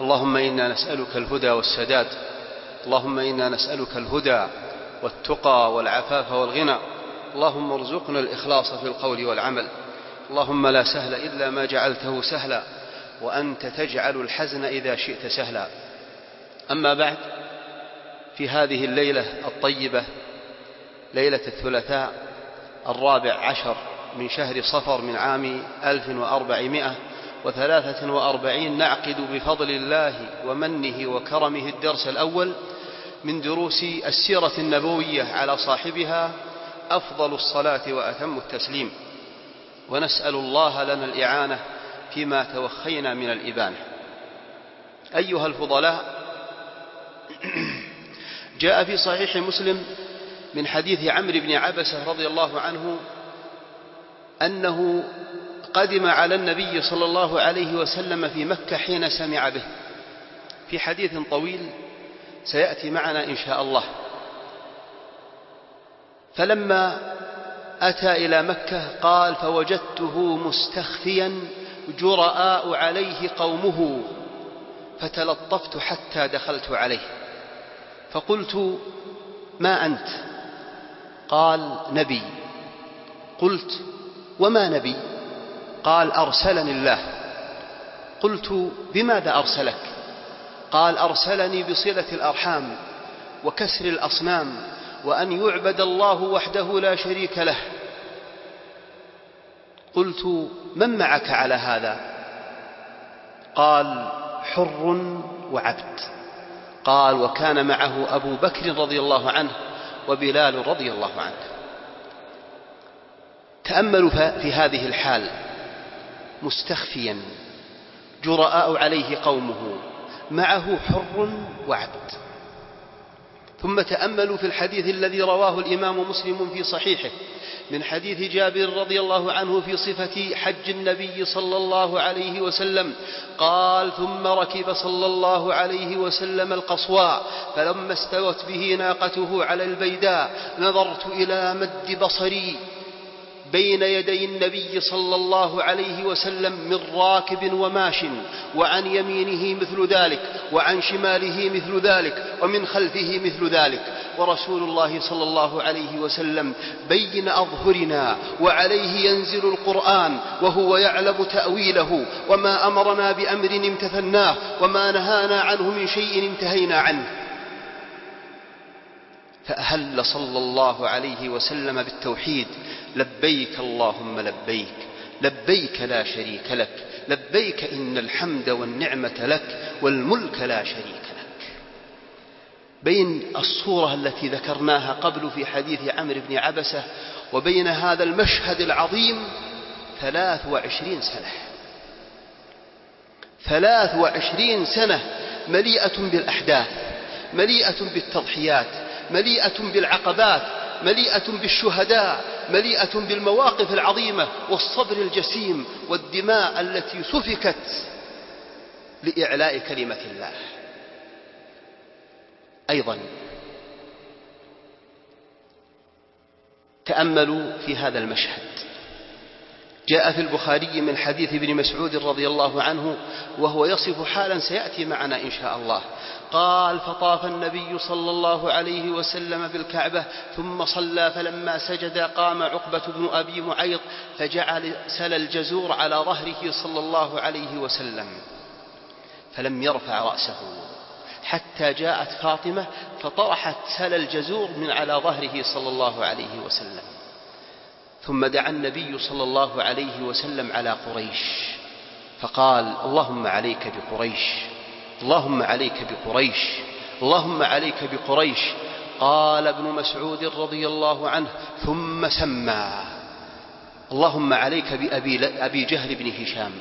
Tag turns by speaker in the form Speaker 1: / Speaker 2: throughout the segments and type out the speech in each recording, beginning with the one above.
Speaker 1: اللهم إنا نسألك الهدى والسداد. اللهم إنا نسألك الهدى والتقى والعفاف والغنى. اللهم ارزقنا الإخلاص في القول والعمل. اللهم لا سهل إلا ما جعلته سهلا وأنت تجعل الحزن إذا شئت سهلا. أما بعد في هذه الليلة الطيبة ليلة الثلاثاء الرابع عشر من شهر صفر من عام ألف وأربعمائة وثلاثة وأربعين نعقد بفضل الله ومنه وكرمه الدرس الأول من دروس السيرة النبوية على صاحبها أفضل الصلاة وأتم التسليم. ونسأل الله لنا الإعانة فيما توخينا من الإبانة. أيها الفضلاء جاء في صحيح مسلم من حديث عمرو بن عبسة رضي الله عنه أنه قدم على النبي صلى الله عليه وسلم في مكة حين سمع به. في حديث طويل سيأتي معنا إن شاء الله. فلما أتى إلى مكة قال فوجدته مستخفيا جرآء عليه قومه فتلطفت حتى دخلت عليه. فقلت ما أنت؟ قال نبي. قلت وما نبي؟ قال أرسلني الله. قلت بماذا أرسلك؟ قال أرسلني بصلة الأرحام وكسر الأصنام وأن يعبد الله وحده لا شريك له. قلت من معك على هذا؟ قال حر وعبد. قال وكان معه أبو بكر رضي الله عنه وبلال رضي الله عنه. تأملوا في هذه الحال. مستخفيا. جراء عليه قومه. معه حر وعبد. ثم تأملوا في الحديث الذي رواه الإمام مسلم في صحيحه من حديث جابر رضي الله عنه في صفة حج النبي صلى الله عليه وسلم. قال ثم ركب صلى الله عليه وسلم القصواء فلما استوت به ناقته على البيداء نظرت إلى مد بصري بين يدي النبي صلى الله عليه وسلم من راكب وماش وعن يمينه مثل ذلك وعن شماله مثل ذلك ومن خلفه مثل ذلك. ورسول الله صلى الله عليه وسلم بين أظهرنا وعليه ينزل القرآن وهو يعلم تأويله وما أمرنا بأمر امتثلناه وما نهانا عنه من شيء انتهينا عنه. فأهل صلى الله عليه وسلم بالتوحيد لبيك اللهم لبيك لبيك لا شريك لك لبيك إن الحمد والنعمة لك والملك لا شريك لك. بين الصورة التي ذكرناها قبل في حديث عمرو بن عبسة وبين هذا المشهد العظيم ثلاث وعشرين سنة. ثلاث وعشرين سنة مليئة بالأحداث مليئة بالتضحيات مليئة بالعقبات مليئة بالشهداء مليئة بالمواقف العظيمة والصبر الجسيم والدماء التي سفكت لإعلاء كلمة الله. أيضا تأملوا في هذا المشهد. جاء في البخاري من حديث ابن مسعود رضي الله عنه وهو يصف حالا سيأتي معنا إن شاء الله. قال فطاف النبي صلى الله عليه وسلم بالكعبة ثم صلى فلما سجد قام عقبة بن أبي معيط فجعل سل الجزور على ظهره صلى الله عليه وسلم فلم يرفع رأسه. حتى جاءت فاطمة فطرحت سل الجزور من على ظهره صلى الله عليه وسلم. ثم دعا النبي صلى الله عليه وسلم على قريش. فقال اللهم عليك بقريش اللهم عليك بقريش اللهم عليك بقريش. قال ابن مسعود رضي الله عنه ثم سمى. اللهم عليك بأبي أبي جهل بن هشام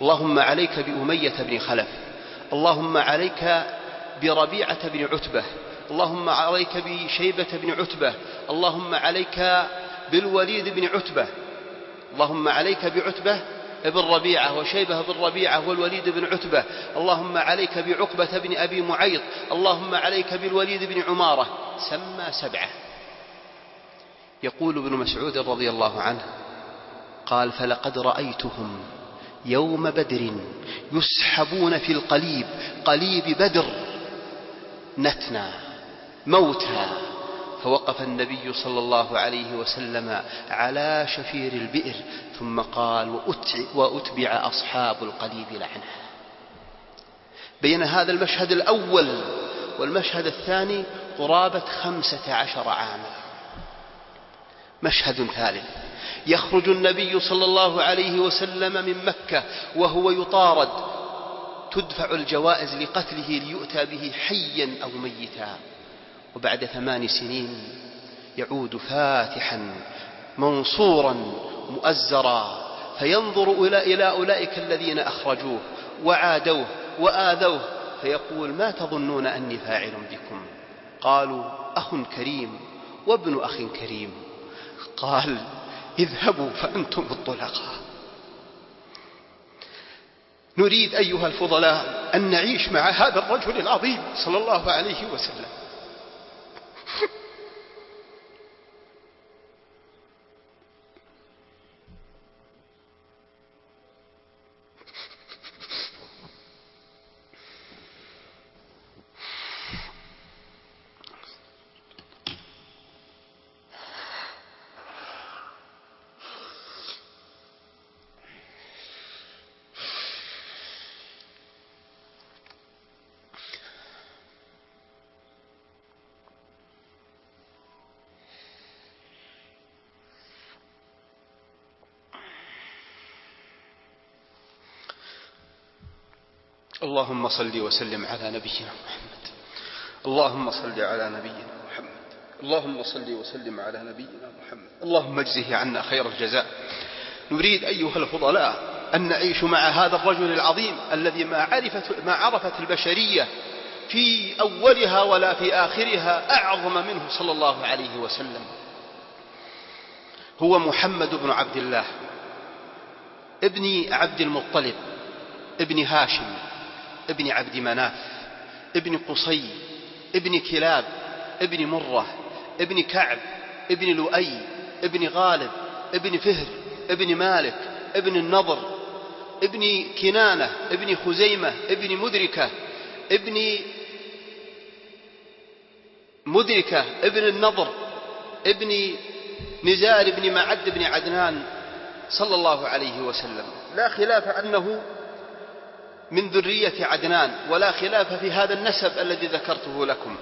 Speaker 1: اللهم عليك بأمية بن خلف اللهم عليك بربيعة بن عتبة اللهم عليك بشيبة بن عتبة اللهم عليك بالوليد بن عتبة. اللهم عليك بعتبة بن ربيعة وشيبة بن ربيعة والوليد بن عتبة. اللهم عليك بعقبة بن أبي معيط. اللهم عليك بالوليد بن عمارة. سمى سبعة. يقول ابن مسعود رضي الله عنه قال فلقد رأيتهم يوم بدر يسحبون في القليب قليب بدر. نتنا موتى فوقف النبي صلى الله عليه وسلم على شفير البئر ثم قال وأتبع أصحاب القليب لعنة. بين هذا المشهد الأول والمشهد الثاني قرابة خمسة عشر عاما. مشهد ثالث يخرج النبي صلى الله عليه وسلم من مكة وهو يطارد تدفع الجوائز لقتله ليؤتى به حيا أو ميتا. وبعد ثمان سنين يعود فاتحا منصورا مؤزرا فينظر إلى أولئك الذين أخرجوه وعادوه وآذوه فيقول ما تظنون أني فاعل بكم؟ قالوا أخ كريم وابن أخ كريم. قال اذهبوا فأنتم الطلقاء. نريد أيها الفضلاء أن نعيش مع هذا الرجل العظيم صلى الله عليه وسلم. اللهم صل وسلم على نبينا محمد. اللهم صل على نبينا محمد. اللهم صل وسلم على نبينا محمد. اللهم اجزه عنا خير الجزاء. نريد أيها الفضلاء أن نعيش مع هذا الرجل العظيم الذي ما عرفت, ما عرفت البشرية في أولها ولا في آخرها أعظم منه صلى الله عليه وسلم. هو محمد بن عبد الله. ابن عبد المطلب. ابن هاشم. ابن عبد مناف ابن قصي ابن كلاب ابن مرة ابن كعب ابن لؤي ابن غالب ابن فهر ابن مالك ابن النضر ابن كنانة ابن خزيمة ابن مدركة ابن مدركة ابن النضر ابن نزار بن معد بن عدنان صلى الله عليه وسلم. لا خلاف أنه من ذرية عدنان ولا خلاف في هذا النسب الذي ذكرته لكم.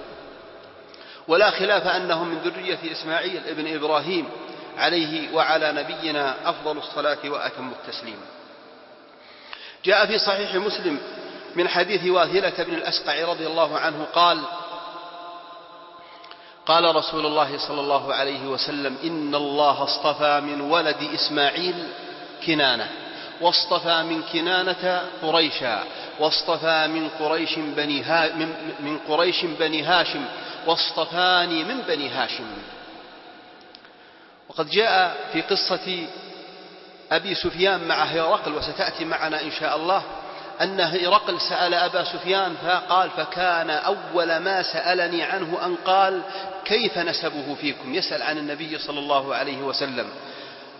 Speaker 1: ولا خلاف أنه من ذرية إسماعيل ابن إبراهيم عليه وعلى نبينا أفضل الصلاة وأتم التسليم. جاء في صحيح مسلم من حديث واثلة بن الأسقع رضي الله عنه قال قال رسول الله صلى الله عليه وسلم إن الله اصطفى من ولد إسماعيل كنانة. واصطفى من كنانة قريشا واصطفى من قريش بني ها من, من قريش بني هاشم واصطفاني من بني هاشم. وقد جاء في قصة أبي سفيان مع هرقل وستأتي معنا إن شاء الله أن هرقل سأل أبا سفيان فقال فكان أول ما سألني عنه أن قال كيف نسبه فيكم؟ يسأل عن النبي صلى الله عليه وسلم.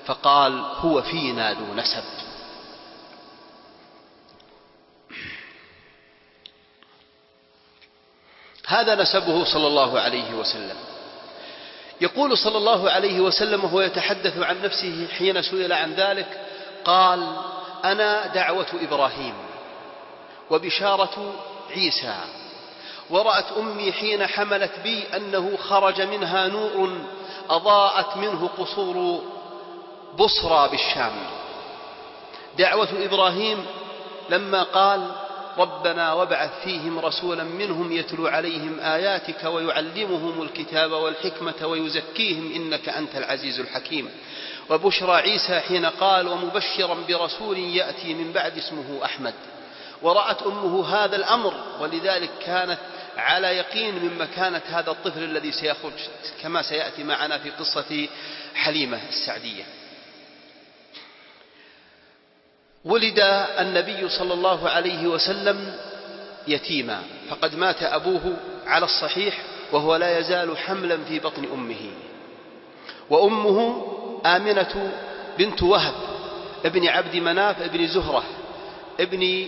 Speaker 1: فقال هو فينا ذو نسب. هذا نسبه صلى الله عليه وسلم. يقول صلى الله عليه وسلم وهو يتحدث عن نفسه حين سئل عن ذلك قال أنا دعوة إبراهيم وبشارة عيسى ورأت أمي حين حملت بي أنه خرج منها نور أضاءت منه قصور بصرى بالشام. دعوة إبراهيم لما قال ربنا وابعث فيهم رسولا منهم يتلو عليهم آياتك ويعلمهم الكتاب والحكمة ويزكيهم إنك أنت العزيز الحكيم. وبشرى عيسى حين قال ومبشرا برسول يأتي من بعد اسمه أحمد. ورأت أمه هذا الأمر ولذلك كانت على يقين من مكانة هذا الطفل الذي سيخرج كما سيأتي معنا في قصة حليمة السعدية. ولد النبي صلى الله عليه وسلم يتيما فقد مات أبوه على الصحيح وهو لا يزال حملا في بطن أمه. وأمه آمنة بنت وهب ابن عبد مناف ابن زهرة ابن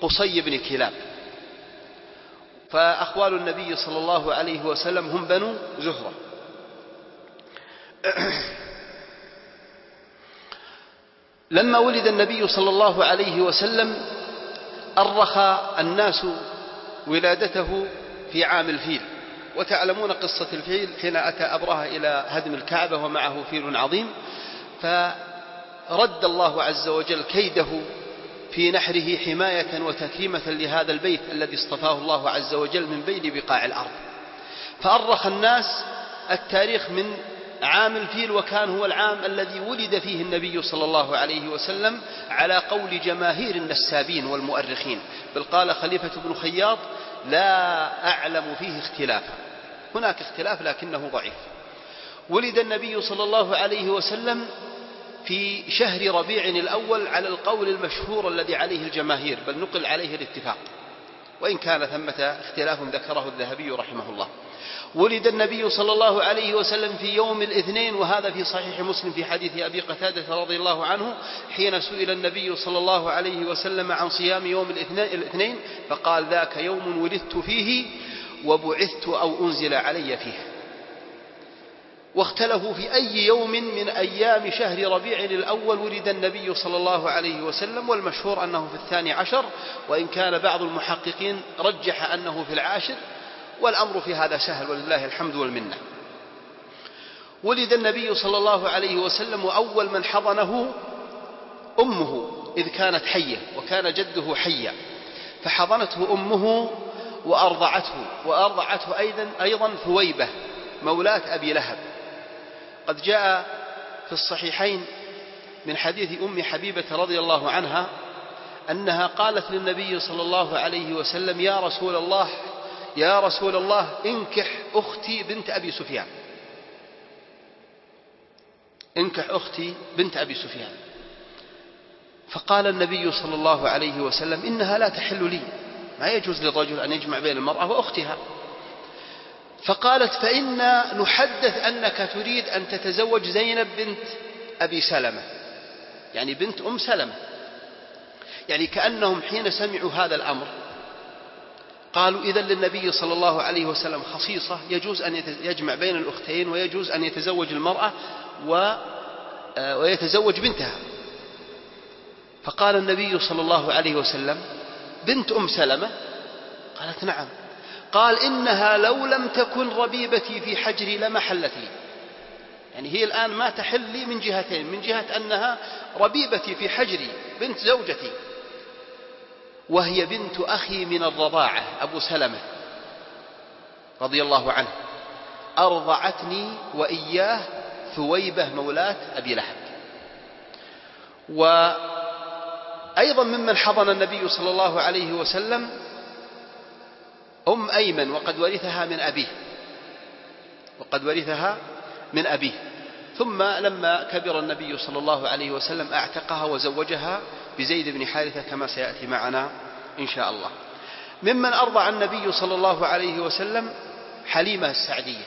Speaker 1: قصي بن كلاب. فأخوال النبي صلى الله عليه وسلم هم بنو زهرة. لما ولد النبي صلى الله عليه وسلم أرخ الناس ولادته في عام الفيل. وتعلمون قصة الفيل حين أتى أبرهة إلى هدم الكعبة ومعه فيل عظيم. فرد الله عز وجل كيده في نحره حماية وتكريمة لهذا البيت الذي اصطفاه الله عز وجل من بين بقاع الأرض. فأرخ الناس التاريخ من عام الفيل وكان هو العام الذي ولد فيه النبي صلى الله عليه وسلم على قول جماهير النسابين والمؤرخين. بل قال خليفة بن خياط لا أعلم فيه اختلافا. هناك اختلاف لكنه ضعيف. ولد النبي صلى الله عليه وسلم في شهر ربيع الأول على القول المشهور الذي عليه الجماهير بل نقل عليه الاتفاق. وإن كان ثمة اختلاف ذكره الذهبي رحمه الله. ولد النبي صلى الله عليه وسلم في يوم الاثنين وهذا في صحيح مسلم في حديث أبي قتادة رضي الله عنه حين سئل النبي صلى الله عليه وسلم عن صيام يوم الاثنين فقال ذاك يوم ولدت فيه وبعثت أو أنزل علي فيه. واختلفوا في أي يوم من أيام شهر ربيع الأول ولد النبي صلى الله عليه وسلم والمشهور أنه في الثاني عشر وإن كان بعض المحققين رجح أنه في العاشر والأمر في هذا سهل ولله الحمد والمنة. ولد النبي صلى الله عليه وسلم وأول من حضنه أمه إذ كانت حية وكان جده حيا فحضنته أمه وأرضعته وأرضعته أيضا أيضا ثويبة مولاة أبي لهب. قد جاء في الصحيحين من حديث أم حبيبة رضي الله عنها أنها قالت للنبي صلى الله عليه وسلم يا رسول الله يا رسول الله انكح أختي بنت أبي سفيان. انكح أختي بنت أبي سفيان. فقال النبي صلى الله عليه وسلم إنها لا تحل لي. ما يجوز للرجل أن يجمع بين المرأة وأختها. فقالت فإنا نحدث أنك تريد أن تتزوج زينب بنت أبي سلمة. يعني بنت أم سلمة. يعني كأنهم حين سمعوا هذا الأمر قالوا إذا للنبي صلى الله عليه وسلم خصيصة يجوز أن يجمع بين الأختين ويجوز أن يتزوج المرأة آه، ويتزوج بنتها. فقال النبي صلى الله عليه وسلم بنت أم سلمة؟ قالت نعم. قال إنها لو لم تكن ربيبتي في حجري لما حلت لي. يعني هي الآن ما تحل لي من جهتين من جهة أنها ربيبتي في حجري بنت زوجتي. وهي بنت أخي من الرضاعة أبو سلمة رضي الله عنه. أرضعتني وإياه ثويبة مولاة أبي لهب. وأيضا ممن حضن النبي صلى الله عليه وسلم أم أيمن وقد ورثها من أبيه. وقد ورثها من أبيه. ثم لما كبر النبي صلى الله عليه وسلم أعتقها وزوجها بزيد بن حارثة كما سيأتي معنا إن شاء الله. ممن أرضع النبي صلى الله عليه وسلم حليمة السعدية.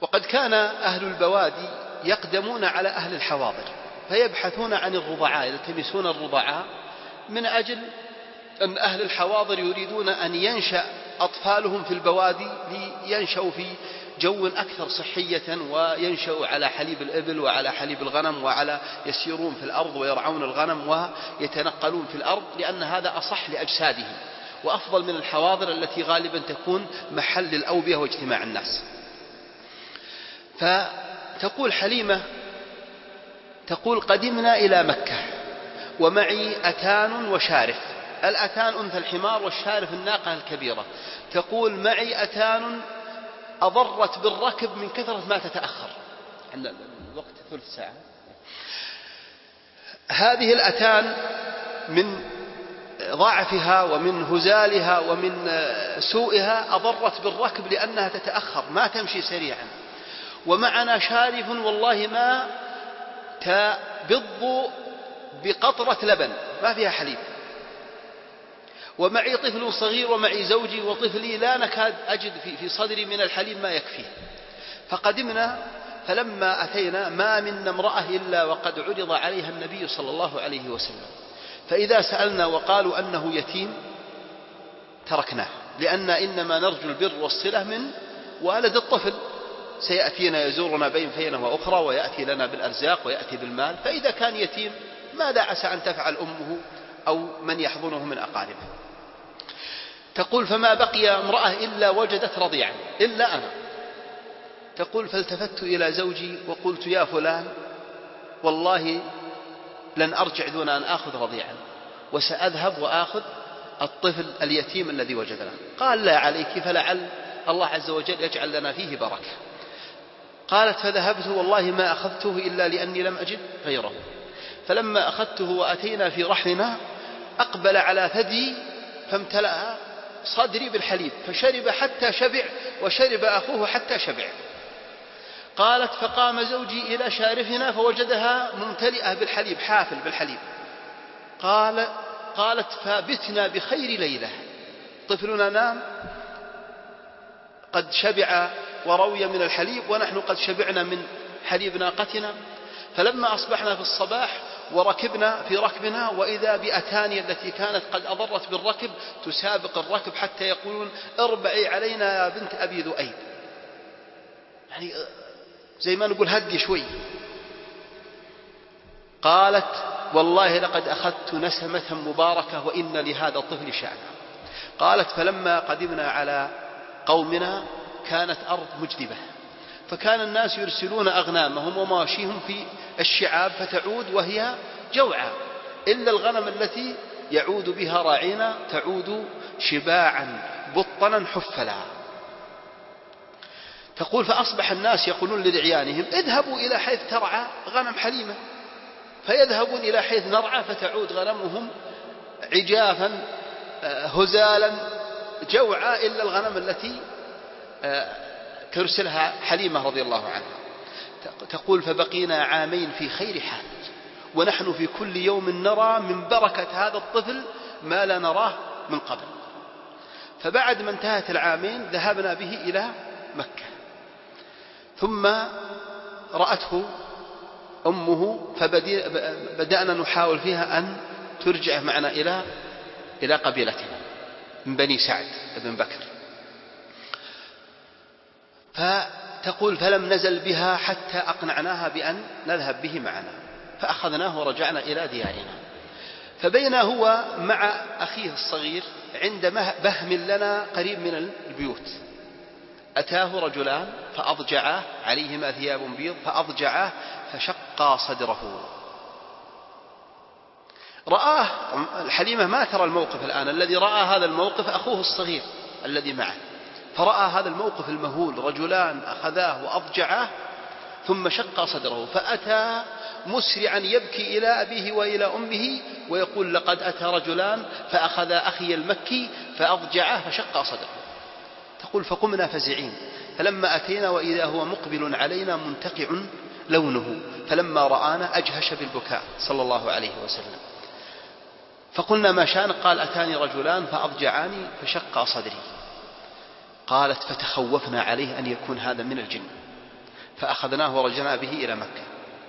Speaker 1: وقد كان أهل البوادي يقدمون على أهل الحواضر فيبحثون عن الرضعاء يلتمسون الرضعاء من أجل أن أهل الحواضر يريدون أن ينشأ أطفالهم في البوادي لينشأوا في جو أكثر صحية وينشأوا على حليب الإبل وعلى حليب الغنم وعلى يسيرون في الأرض ويرعون الغنم ويتنقلون في الأرض لأن هذا أصح لأجسادهم وأفضل من الحواضر التي غالبا تكون محل للأوبية واجتماع الناس. فتقول حليمة تقول قدمنا إلى مكة ومعي أتان وشارف. الأتان أنثى الحمار والشارف الناقة الكبيرة. تقول معي أتان أضرت بالركب من كثرة ما تتأخر. عندنا الوقت ثلث ساعة. هذه الأتان من ضعفها ومن هزالها ومن سوءها أضرت بالركب لأنها تتأخر ما تمشي سريعا. ومعنا شارف والله ما تبض بقطرة لبن ما فيها حليب. ومعي طفل صغير ومعي زوجي وطفلي لا نكاد أجد في صدري من الحليب ما يكفيه. فقدمنا فلما أتينا ما منا امرأة إلا وقد عرض عليها النبي صلى الله عليه وسلم. فإذا سألنا وقالوا أنه يتيم تركناه. لأن إنما نرجو البر والصلة من والد الطفل. سيأتينا يزورنا بين فينة وأخرى ويأتي لنا بالأرزاق ويأتي بالمال. فإذا كان يتيم ماذا عسى أن تفعل أمه أو من يحضنه من أقاربه؟ تقول فما بقي امرأة إلا وجدت رضيعا إلا أنا. تقول فالتفت إلى زوجي وقلت يا فلان والله لن أرجع دون أن آخذ رضيعا وسأذهب وآخذ الطفل اليتيم الذي وجدناه. قال لا عليك فلعل الله عز وجل يجعل لنا فيه بركة. قالت فذهبت والله ما أخذته إلا لأني لم أجد غيره. فلما أخذته وأتينا في رحلنا أقبل على ثدي فامتلأ صدري بالحليب فشرب حتى شبع وشرب أخوه حتى شبع. قالت فقام زوجي إلى شارفنا فوجدها ممتلئة بالحليب حافل بالحليب. قال قالت فبتنا بخير ليلة. طفلنا نام قد شبع وروي من الحليب ونحن قد شبعنا من حليب ناقتنا. فلما أصبحنا في الصباح وركبنا في ركبنا وإذا بأتاني التي كانت قد أضرت بالركب تسابق الركب حتى يقولون اربعي علينا يا بنت أبي ذؤيب. يعني زي ما نقول هدي شوي. قالت والله لقد أخذت نسمة مباركة وإن لهذا الطفل شأنا. قالت فلما قدمنا على قومنا كانت أرض مجدبة. فكان الناس يرسلون أغنامهم ومواشيهم في الشعاب فتعود وهي جوعى إلا الغنم التي يعود بها راعينا تعود شباعا بطنا حفلا. تقول فأصبح الناس يقولون لرعيانهم اذهبوا إلى حيث ترعى غنم حليمة. فيذهبون إلى حيث نرعى فتعود غنمهم عجافا آه، هزالا. جوعى إلا الغنم التي آه، ترسلها حليمة رضي الله عنها. تقول فبقينا عامين في خير حال ونحن في كل يوم نرى من بركة هذا الطفل ما لا نراه من قبل. فبعد ما انتهت العامين ذهبنا به إلى مكة. ثم رأته أمه فبدأنا نحاول فيها أن ترجع معنا إلى إلى قبيلتنا من بني سعد بن بكر. فتقول فلم نزل بها حتى أقنعناها بأن نذهب به معنا. فأخذناه ورجعنا إلى ديارنا. فبين هو مع أخيه الصغير عند بهم لنا قريب من البيوت. أتاه رجلان فأضجعاه عليهما ثياب بيض فأضجعاه فشقا صدره. رآه الحليمة ما ترى الموقف الآن الذي رأى هذا الموقف أخوه الصغير الذي معه. فرأى هذا الموقف المهول رجلان أخذاه وأضجعاه ثم شق صدره فأتى مسرعا يبكي إلى أبيه وإلى أمه ويقول لقد أتى رجلان فأخذ أخي المكي فأضجعه فشق صدره. تقول فقمنا فزعين فلما أتينا وإذا هو مقبل علينا منتقع لونه فلما رآنا أجهش بالبكاء. صلى الله عليه وسلم. فقلنا ما شان؟ قال أتاني رجلان فأضجعاني فشق صدري. قالت فتخوفنا عليه أن يكون هذا من الجن. فأخذناه ورجعنا به إلى مكة.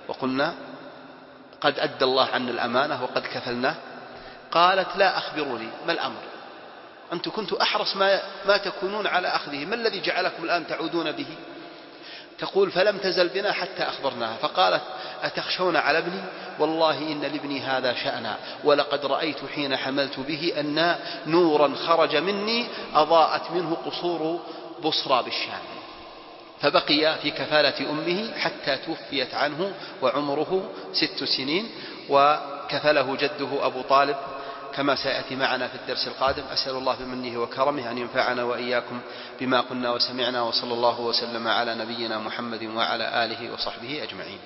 Speaker 1: وقلنا قد أدى الله عنا الأمانة وقد كفلناه. قالت لا أخبروني ما الأمر؟ أنتم كنتم أحرص ما, ما تكونون على أخذه. ما الذي جعلكم الآن تعودون به؟ تقول فلم تزل بنا حتى أخبرناها. فقالت أتخشون على ابني؟ والله إن لابني هذا شأنا. ولقد رأيت حين حملت به أن نورا خرج مني أضاءت منه قصور بصرى بالشام. فبقي في كفالة أمه حتى توفيت عنه وعمره ست سنين وكفله جده أبو طالب كما سيأتي معنا في الدرس القادم. أسأل الله بمنه وكرمه أن ينفعنا وإياكم بما قلنا وسمعنا وصلى الله وسلم على نبينا محمد وعلى آله وصحبه أجمعين.